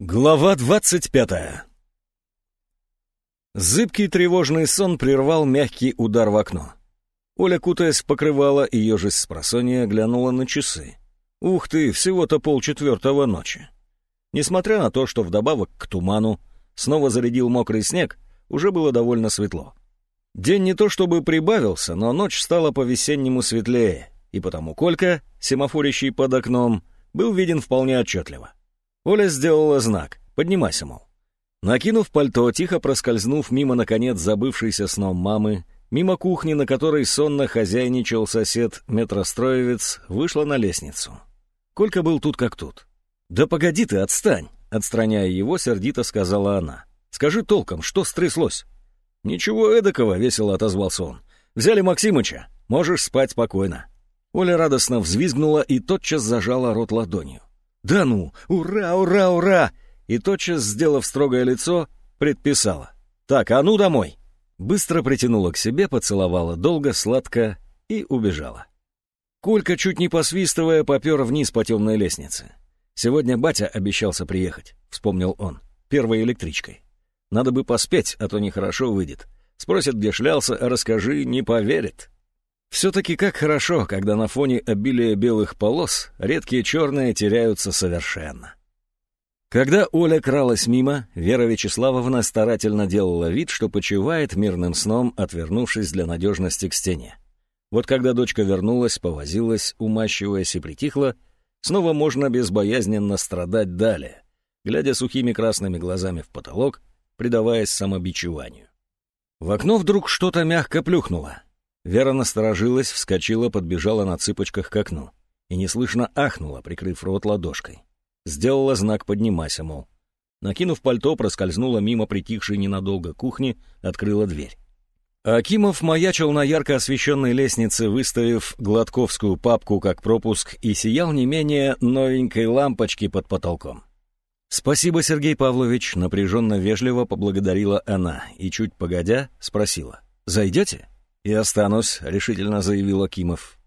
Глава двадцать пятая Зыбкий тревожный сон прервал мягкий удар в окно. Оля, кутаясь в покрывало и ежась с просонья, глянула на часы. Ух ты, всего-то полчетвертого ночи. Несмотря на то, что вдобавок к туману снова зарядил мокрый снег, уже было довольно светло. День не то чтобы прибавился, но ночь стала по-весеннему светлее, и потому Колька, семафорящий под окном, был виден вполне отчетливо. Оля сделала знак «Поднимайся, мол». Накинув пальто, тихо проскользнув мимо, наконец, забывшейся сном мамы, мимо кухни, на которой сонно хозяйничал сосед-метростроевец, вышла на лестницу. Колька был тут как тут. «Да погоди ты, отстань!» — отстраняя его, сердито сказала она. «Скажи толком, что стряслось?» «Ничего эдакого», — весело отозвался он. «Взяли Максимыча. Можешь спать спокойно». Оля радостно взвизгнула и тотчас зажала рот ладонью. «Да ну! Ура, ура, ура!» И тотчас, сделав строгое лицо, предписала. «Так, а ну домой!» Быстро притянула к себе, поцеловала долго, сладко и убежала. Колька, чуть не посвистывая, попер вниз по темной лестнице. «Сегодня батя обещался приехать», — вспомнил он, — «первой электричкой. Надо бы поспеть, а то нехорошо выйдет. Спросит, где шлялся, а расскажи, не поверит». Все-таки как хорошо, когда на фоне обилия белых полос редкие черные теряются совершенно. Когда Оля кралась мимо, Вера Вячеславовна старательно делала вид, что почивает мирным сном, отвернувшись для надежности к стене. Вот когда дочка вернулась, повозилась, умащиваясь и притихла, снова можно безбоязненно страдать далее, глядя сухими красными глазами в потолок, предаваясь самобичеванию. В окно вдруг что-то мягко плюхнуло. Вера насторожилась, вскочила, подбежала на цыпочках к окну и неслышно ахнула, прикрыв рот ладошкой. Сделала знак «поднимайся», мол. Накинув пальто, проскользнула мимо притихшей ненадолго кухни, открыла дверь. Акимов маячил на ярко освещенной лестнице, выставив гладковскую папку как пропуск и сиял не менее новенькой лампочки под потолком. «Спасибо, Сергей Павлович», — напряженно-вежливо поблагодарила она и, чуть погодя, спросила. «Зайдете?» «И останусь», — решительно заявил Акимов.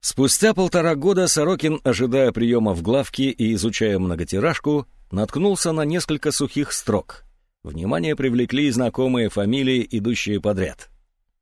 Спустя полтора года Сорокин, ожидая приема в главке и изучая многотиражку, наткнулся на несколько сухих строк. Внимание привлекли знакомые фамилии, идущие подряд.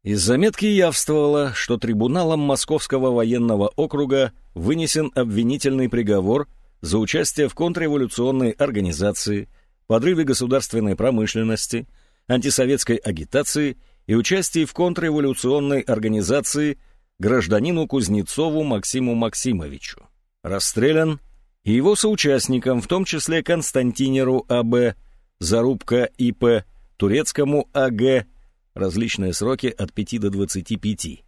Из заметки явствовало, что трибуналом Московского военного округа вынесен обвинительный приговор за участие в контрреволюционной организации, подрыве государственной промышленности, антисоветской агитации и участии в контрреволюционной организации гражданину Кузнецову Максиму Максимовичу. Расстрелян и его соучастникам, в том числе Константинеру А.Б., Зарубка И.П., Турецкому А.Г., различные сроки от 5 до 25.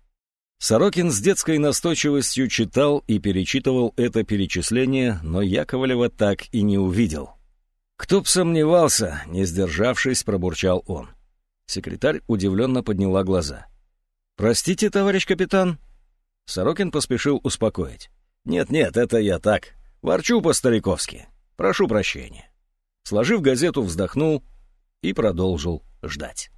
Сорокин с детской настойчивостью читал и перечитывал это перечисление, но Яковлева так и не увидел. «Кто б сомневался», — не сдержавшись, пробурчал он. Секретарь удивленно подняла глаза. «Простите, товарищ капитан?» Сорокин поспешил успокоить. «Нет-нет, это я так. Ворчу по-стариковски. Прошу прощения». Сложив газету, вздохнул и продолжил ждать.